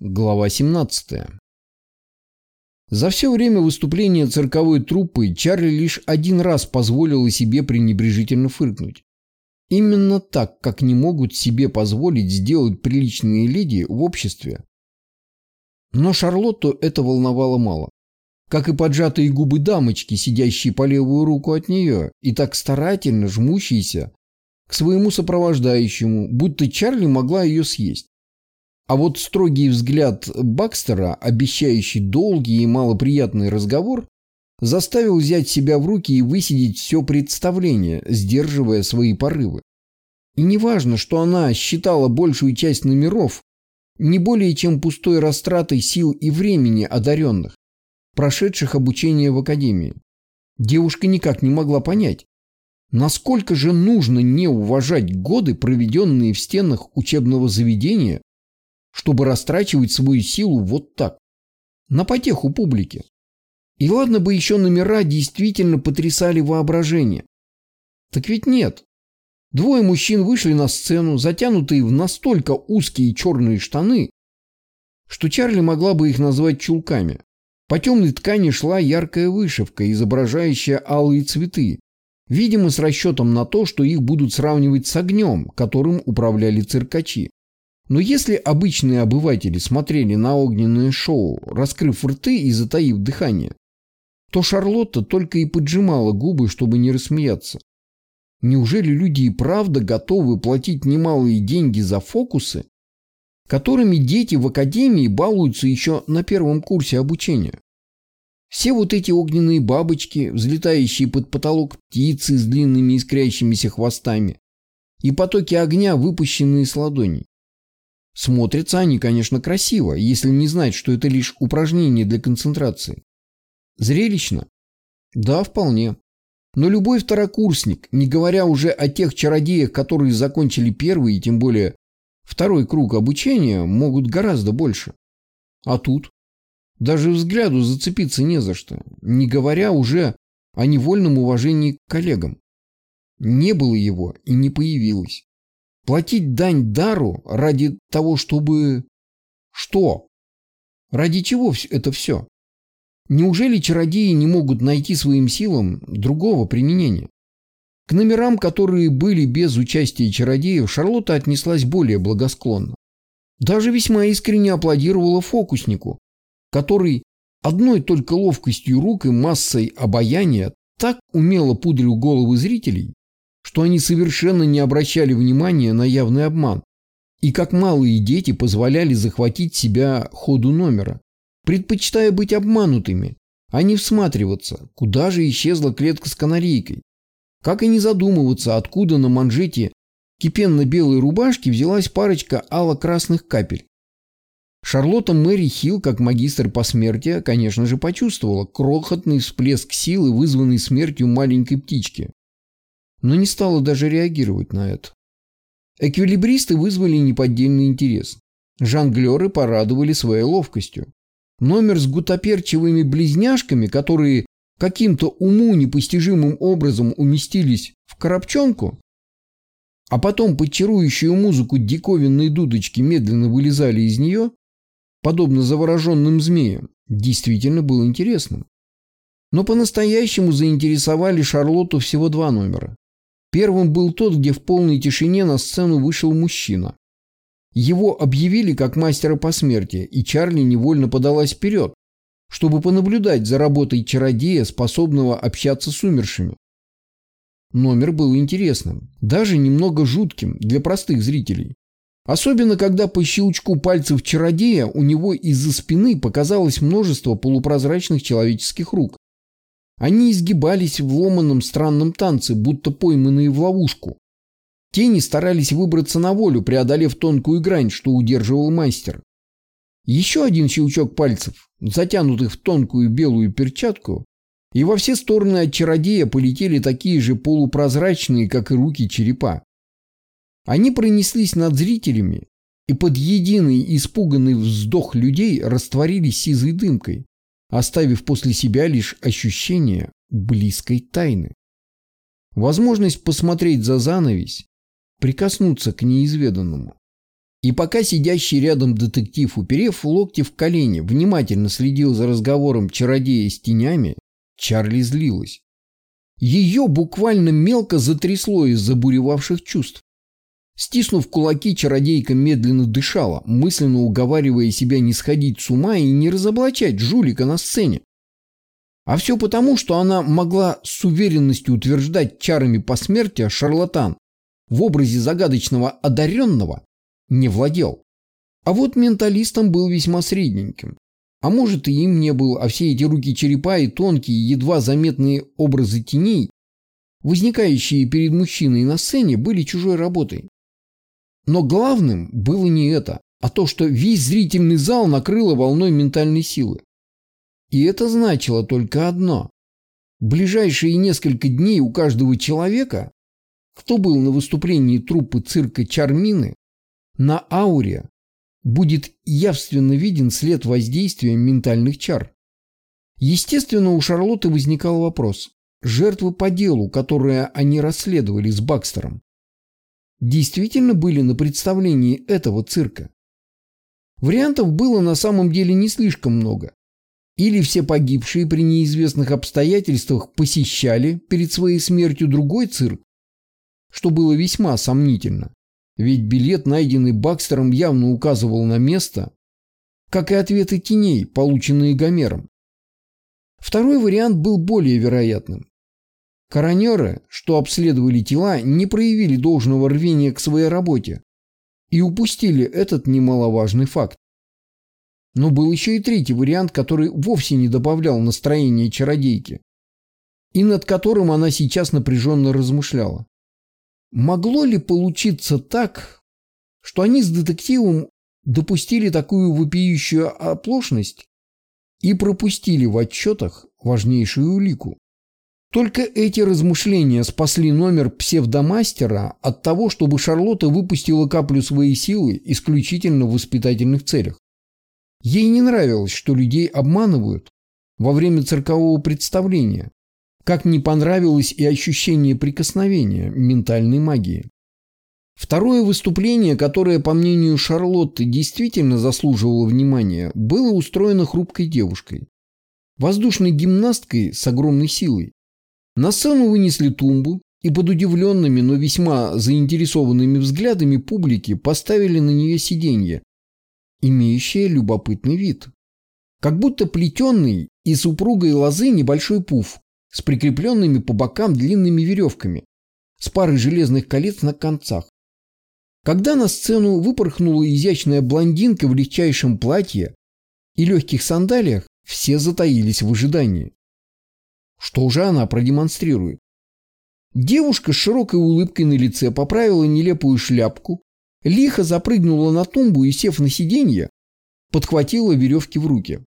Глава 17. За все время выступления цирковой труппы Чарли лишь один раз позволила себе пренебрежительно фыркнуть. Именно так, как не могут себе позволить сделать приличные леди в обществе. Но Шарлотту это волновало мало. Как и поджатые губы дамочки, сидящие по левую руку от нее, и так старательно жмущиеся к своему сопровождающему, будто Чарли могла ее съесть. А вот строгий взгляд Бакстера, обещающий долгий и малоприятный разговор, заставил взять себя в руки и высидеть все представление, сдерживая свои порывы. И неважно, что она считала большую часть номеров не более чем пустой растратой сил и времени одаренных, прошедших обучение в академии. Девушка никак не могла понять, насколько же нужно не уважать годы, проведенные в стенах учебного заведения, чтобы растрачивать свою силу вот так, на потеху публики. И ладно бы еще номера действительно потрясали воображение. Так ведь нет. Двое мужчин вышли на сцену, затянутые в настолько узкие черные штаны, что Чарли могла бы их назвать чулками. По темной ткани шла яркая вышивка, изображающая алые цветы, видимо, с расчетом на то, что их будут сравнивать с огнем, которым управляли циркачи. Но если обычные обыватели смотрели на огненное шоу, раскрыв рты и затаив дыхание, то Шарлотта только и поджимала губы, чтобы не рассмеяться. Неужели люди и правда готовы платить немалые деньги за фокусы, которыми дети в академии балуются еще на первом курсе обучения? Все вот эти огненные бабочки, взлетающие под потолок птицы с длинными искрящимися хвостами, и потоки огня, выпущенные с ладоней. Смотрятся они, конечно, красиво, если не знать, что это лишь упражнение для концентрации. Зрелищно? Да, вполне. Но любой второкурсник, не говоря уже о тех чародеях, которые закончили первый и тем более второй круг обучения, могут гораздо больше. А тут? Даже взгляду зацепиться не за что, не говоря уже о невольном уважении к коллегам. Не было его и не появилось. Платить дань дару ради того, чтобы... Что? Ради чего это все? Неужели чародеи не могут найти своим силам другого применения? К номерам, которые были без участия чародеев, Шарлотта отнеслась более благосклонно. Даже весьма искренне аплодировала фокуснику, который одной только ловкостью рук и массой обаяния так умело пудрил головы зрителей, что они совершенно не обращали внимания на явный обман, и как малые дети позволяли захватить себя ходу номера, предпочитая быть обманутыми, а не всматриваться, куда же исчезла клетка с канарейкой, как и не задумываться, откуда на манжете кипенно-белой рубашки взялась парочка ало-красных капель. Шарлотта Мэри Хилл, как магистр посмертия, конечно же, почувствовала крохотный всплеск силы, вызванный смертью маленькой птички но не стала даже реагировать на это. Эквилибристы вызвали неподдельный интерес. Жонглеры порадовали своей ловкостью. Номер с гутоперчивыми близняшками, которые каким-то уму непостижимым образом уместились в коробчонку, а потом под чарующую музыку диковинные дудочки медленно вылезали из нее, подобно завороженным змеям, действительно был интересным. Но по-настоящему заинтересовали Шарлотту всего два номера. Первым был тот, где в полной тишине на сцену вышел мужчина. Его объявили как мастера посмертия, и Чарли невольно подалась вперед, чтобы понаблюдать за работой чародея, способного общаться с умершими. Номер был интересным, даже немного жутким для простых зрителей. Особенно, когда по щелчку пальцев чародея у него из-за спины показалось множество полупрозрачных человеческих рук. Они изгибались в ломаном странном танце, будто пойманные в ловушку. Тени старались выбраться на волю, преодолев тонкую грань, что удерживал мастер. Еще один щелчок пальцев, затянутых в тонкую белую перчатку, и во все стороны от чародея полетели такие же полупрозрачные, как и руки черепа. Они пронеслись над зрителями, и под единый испуганный вздох людей растворились сизой дымкой оставив после себя лишь ощущение близкой тайны. Возможность посмотреть за занавесь, прикоснуться к неизведанному. И пока сидящий рядом детектив, уперев локти в колени, внимательно следил за разговором чародея с тенями, Чарли злилась. Ее буквально мелко затрясло из забуревавших чувств. Стиснув кулаки, чародейка медленно дышала, мысленно уговаривая себя не сходить с ума и не разоблачать жулика на сцене. А все потому, что она могла с уверенностью утверждать чарами посмертия шарлатан в образе загадочного одаренного не владел. А вот менталистом был весьма средненьким. А может и им не был, а все эти руки черепа и тонкие, едва заметные образы теней, возникающие перед мужчиной на сцене, были чужой работой. Но главным было не это, а то, что весь зрительный зал накрыло волной ментальной силы. И это значило только одно. Ближайшие несколько дней у каждого человека, кто был на выступлении труппы цирка Чармины, на ауре будет явственно виден след воздействия ментальных чар. Естественно, у Шарлотты возникал вопрос. Жертвы по делу, которые они расследовали с Бакстером, действительно были на представлении этого цирка. Вариантов было на самом деле не слишком много. Или все погибшие при неизвестных обстоятельствах посещали перед своей смертью другой цирк, что было весьма сомнительно, ведь билет, найденный Бакстером, явно указывал на место, как и ответы теней, полученные Гомером. Второй вариант был более вероятным. Коронеры, что обследовали тела, не проявили должного рвения к своей работе и упустили этот немаловажный факт. Но был еще и третий вариант, который вовсе не добавлял настроения чародейки, и над которым она сейчас напряженно размышляла. Могло ли получиться так, что они с детективом допустили такую вопиющую оплошность и пропустили в отчетах важнейшую улику? Только эти размышления спасли номер псевдомастера от того, чтобы Шарлотта выпустила каплю своей силы исключительно в воспитательных целях. Ей не нравилось, что людей обманывают во время циркового представления, как не понравилось и ощущение прикосновения ментальной магии. Второе выступление, которое, по мнению Шарлотты, действительно заслуживало внимания, было устроено хрупкой девушкой. Воздушной гимнасткой с огромной силой. На сцену вынесли тумбу и под удивленными, но весьма заинтересованными взглядами публики поставили на нее сиденье, имеющее любопытный вид. Как будто плетенный из упругой лозы небольшой пуф с прикрепленными по бокам длинными веревками, с парой железных колец на концах. Когда на сцену выпорхнула изящная блондинка в легчайшем платье и легких сандалиях, все затаились в ожидании. Что же она продемонстрирует? Девушка с широкой улыбкой на лице поправила нелепую шляпку, лихо запрыгнула на тумбу и, сев на сиденье, подхватила веревки в руки.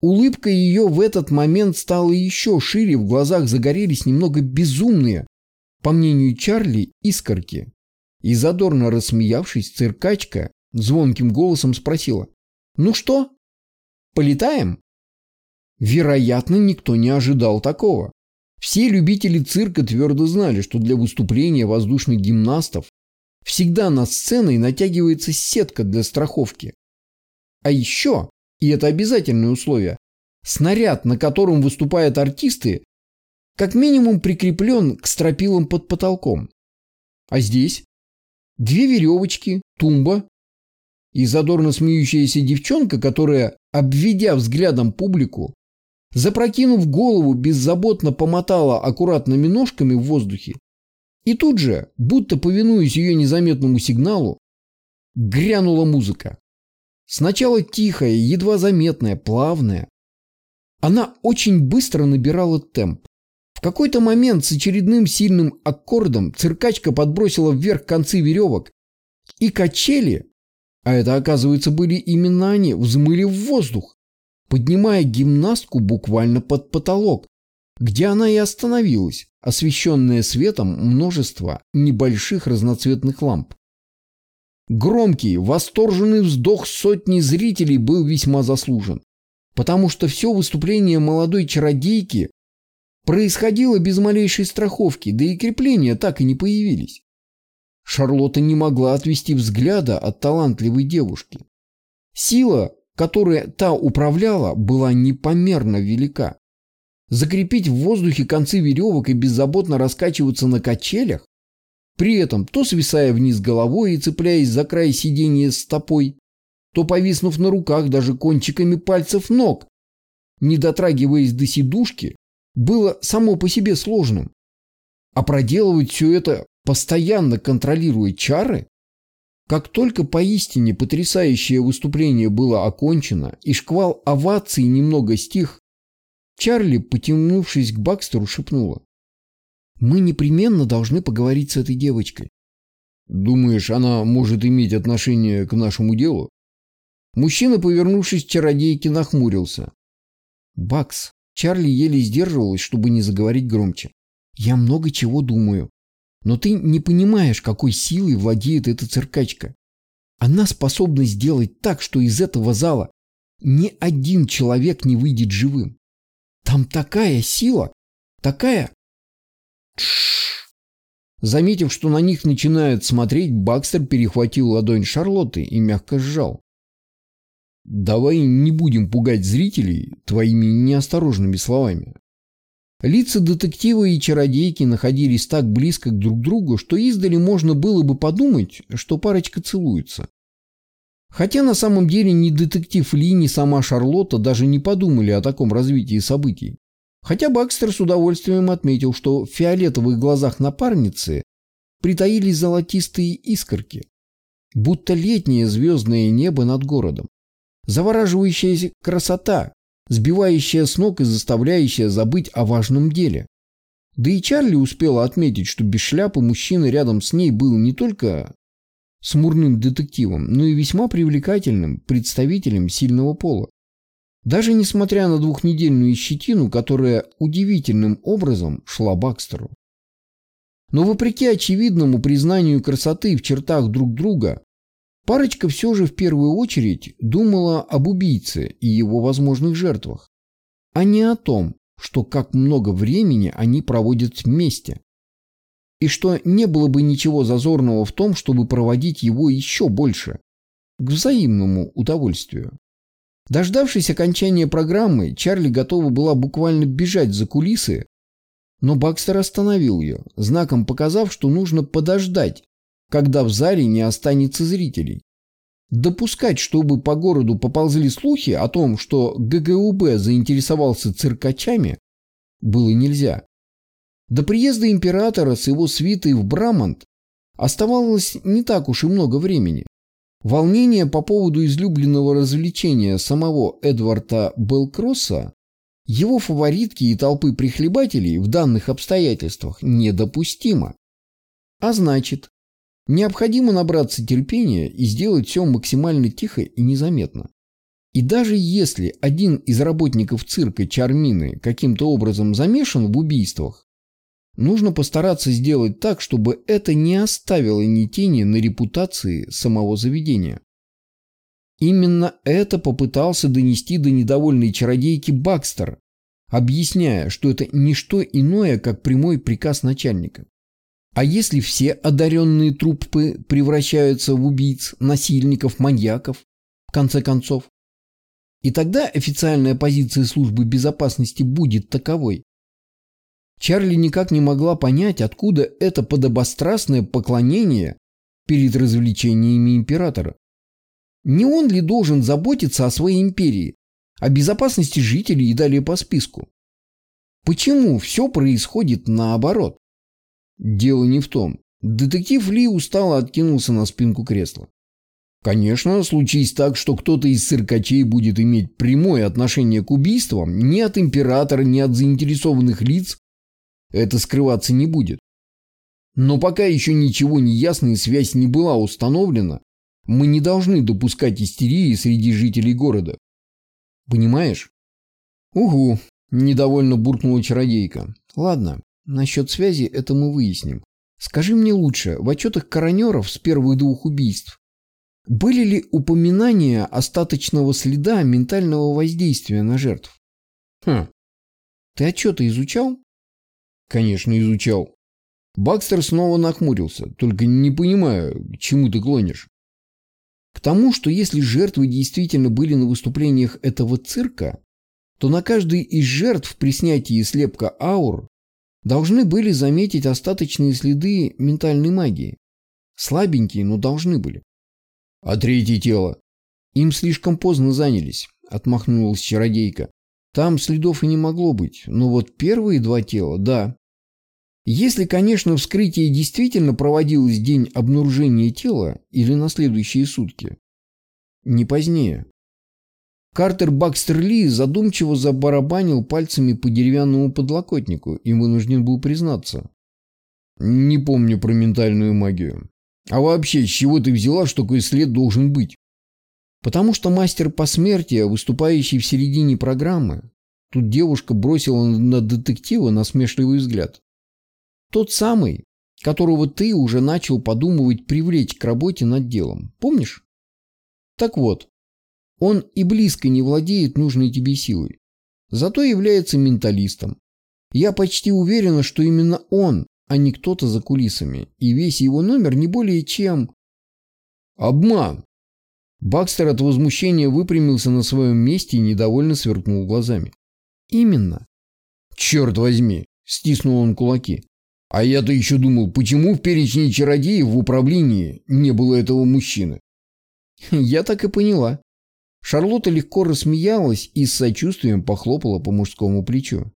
Улыбка ее в этот момент стала еще шире, в глазах загорелись немного безумные, по мнению Чарли, искорки. И задорно рассмеявшись, циркачка звонким голосом спросила. «Ну что, полетаем?» Вероятно, никто не ожидал такого. Все любители цирка твердо знали, что для выступления воздушных гимнастов всегда над сценой натягивается сетка для страховки. А еще, и это обязательное условие, снаряд, на котором выступают артисты, как минимум прикреплен к стропилам под потолком. А здесь две веревочки, тумба и задорно смеющаяся девчонка, которая, обведя взглядом публику, запрокинув голову, беззаботно помотала аккуратными ножками в воздухе и тут же, будто повинуясь ее незаметному сигналу, грянула музыка. Сначала тихая, едва заметная, плавная. Она очень быстро набирала темп. В какой-то момент с очередным сильным аккордом циркачка подбросила вверх концы веревок, и качели, а это, оказывается, были именно они, взмыли в воздух поднимая гимнастку буквально под потолок, где она и остановилась, освещенная светом множества небольших разноцветных ламп. Громкий, восторженный вздох сотни зрителей был весьма заслужен, потому что все выступление молодой чародейки происходило без малейшей страховки, да и крепления так и не появились. Шарлотта не могла отвести взгляда от талантливой девушки. Сила, которой та управляла, была непомерно велика. Закрепить в воздухе концы веревок и беззаботно раскачиваться на качелях, при этом то свисая вниз головой и цепляясь за край сиденья стопой, то повиснув на руках даже кончиками пальцев ног, не дотрагиваясь до сидушки, было само по себе сложным. А проделывать все это, постоянно контролируя чары, как только поистине потрясающее выступление было окончено и шквал оваций немного стих, Чарли, потянувшись к Бакстеру, шепнула. «Мы непременно должны поговорить с этой девочкой». «Думаешь, она может иметь отношение к нашему делу?» Мужчина, повернувшись к чародейке, нахмурился. «Бакс». Чарли еле сдерживалась, чтобы не заговорить громче. «Я много чего думаю. Но ты не понимаешь, какой силой владеет эта циркачка. Она способна сделать так, что из этого зала ни один человек не выйдет живым. Там такая сила, такая... Тш. Заметив, что на них начинают смотреть, Бакстер перехватил ладонь Шарлотты и мягко сжал. «Давай не будем пугать зрителей твоими неосторожными словами». Лица детектива и чародейки находились так близко друг к другу, что издали можно было бы подумать, что парочка целуется. Хотя на самом деле ни детектив Ли, ни сама Шарлотта даже не подумали о таком развитии событий. Хотя Бакстер с удовольствием отметил, что в фиолетовых глазах напарницы притаились золотистые искорки, будто летнее звездное небо над городом. Завораживающая красота, сбивающая с ног и заставляющая забыть о важном деле. Да и Чарли успела отметить, что без шляпы мужчина рядом с ней был не только смурным детективом, но и весьма привлекательным представителем сильного пола. Даже несмотря на двухнедельную щетину, которая удивительным образом шла Бакстеру. Но вопреки очевидному признанию красоты в чертах друг друга, парочка все же в первую очередь думала об убийце и его возможных жертвах, а не о том, что как много времени они проводят вместе и что не было бы ничего зазорного в том, чтобы проводить его еще больше, к взаимному удовольствию. Дождавшись окончания программы, Чарли готова была буквально бежать за кулисы, но Бакстер остановил ее, знаком показав, что нужно подождать, когда в зале не останется зрителей. Допускать, чтобы по городу поползли слухи о том, что ГГУБ заинтересовался циркачами, было нельзя. До приезда императора с его свитой в Брамант оставалось не так уж и много времени. Волнение по поводу излюбленного развлечения самого Эдварда Белкросса, его фаворитки и толпы прихлебателей в данных обстоятельствах недопустимо. А значит, необходимо набраться терпения и сделать все максимально тихо и незаметно. И даже если один из работников цирка Чармины каким-то образом замешан в убийствах, Нужно постараться сделать так, чтобы это не оставило ни тени на репутации самого заведения. Именно это попытался донести до недовольной чародейки Бакстер, объясняя, что это не что иное, как прямой приказ начальника. А если все одаренные трупы превращаются в убийц, насильников, маньяков, в конце концов? И тогда официальная позиция службы безопасности будет таковой. Чарли никак не могла понять, откуда это подобострастное поклонение перед развлечениями императора. Не он ли должен заботиться о своей империи, о безопасности жителей и далее по списку? Почему все происходит наоборот? Дело не в том. Детектив Ли устало откинулся на спинку кресла. Конечно, случись так, что кто-то из циркачей будет иметь прямое отношение к убийствам, ни от императора, ни от заинтересованных лиц это скрываться не будет. Но пока еще ничего не ясно и связь не была установлена, мы не должны допускать истерии среди жителей города. Понимаешь? Угу, недовольно буркнула чародейка. Ладно, насчет связи это мы выясним. Скажи мне лучше, в отчетах коронеров с первых двух убийств были ли упоминания остаточного следа ментального воздействия на жертв? Хм. Ты отчеты изучал? Конечно, изучал. Бакстер снова нахмурился, только не понимаю, к чему ты клонишь. К тому, что если жертвы действительно были на выступлениях этого цирка, то на каждой из жертв при снятии слепка аур должны были заметить остаточные следы ментальной магии. Слабенькие, но должны были. А третье тело? Им слишком поздно занялись, отмахнулась чародейка. Там следов и не могло быть, но вот первые два тела, да. Если, конечно, вскрытие действительно проводилось день обнаружения тела или на следующие сутки. Не позднее. Картер Бакстер Ли задумчиво забарабанил пальцами по деревянному подлокотнику и вынужден был признаться. Не помню про ментальную магию. А вообще, с чего ты взяла, что такой след должен быть? Потому что мастер посмертия, выступающий в середине программы, тут девушка бросила на детектива насмешливый взгляд. Тот самый, которого ты уже начал подумывать привлечь к работе над делом. Помнишь? Так вот, он и близко не владеет нужной тебе силой. Зато является менталистом. Я почти уверена, что именно он, а не кто-то за кулисами. И весь его номер не более чем... Обман! Бакстер от возмущения выпрямился на своем месте и недовольно сверкнул глазами. Именно. Черт возьми! Стиснул он кулаки. А я-то еще думал, почему в перечне чародеев в управлении не было этого мужчины? Я так и поняла. Шарлотта легко рассмеялась и с сочувствием похлопала по мужскому плечу.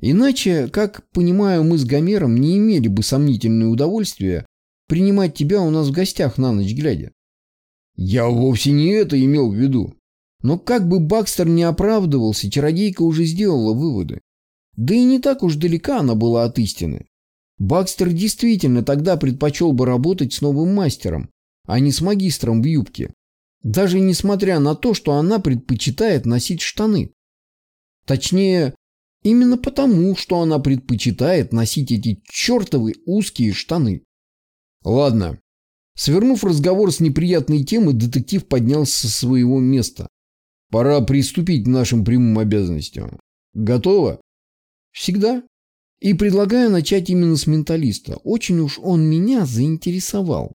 Иначе, как понимаю, мы с Гомером не имели бы сомнительное удовольствие принимать тебя у нас в гостях на ночь глядя. Я вовсе не это имел в виду. Но как бы Бакстер не оправдывался, чародейка уже сделала выводы. Да и не так уж далека она была от истины. Бакстер действительно тогда предпочел бы работать с новым мастером, а не с магистром в юбке. Даже несмотря на то, что она предпочитает носить штаны. Точнее, именно потому, что она предпочитает носить эти чертовы узкие штаны. Ладно. Свернув разговор с неприятной темы, детектив поднялся со своего места. Пора приступить к нашим прямым обязанностям. Готово? Всегда. И предлагаю начать именно с менталиста. Очень уж он меня заинтересовал.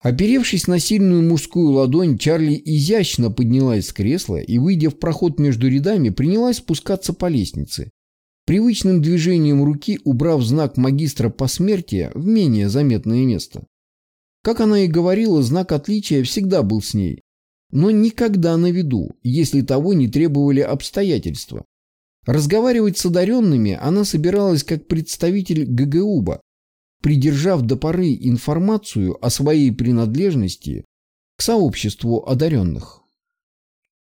Оперевшись на сильную мужскую ладонь, Чарли изящно поднялась с кресла и, выйдя в проход между рядами, принялась спускаться по лестнице, привычным движением руки убрав знак магистра посмертия в менее заметное место. Как она и говорила, знак отличия всегда был с ней, но никогда на виду, если того не требовали обстоятельства. Разговаривать с одаренными она собиралась как представитель ГГУБа, придержав до поры информацию о своей принадлежности к сообществу одаренных.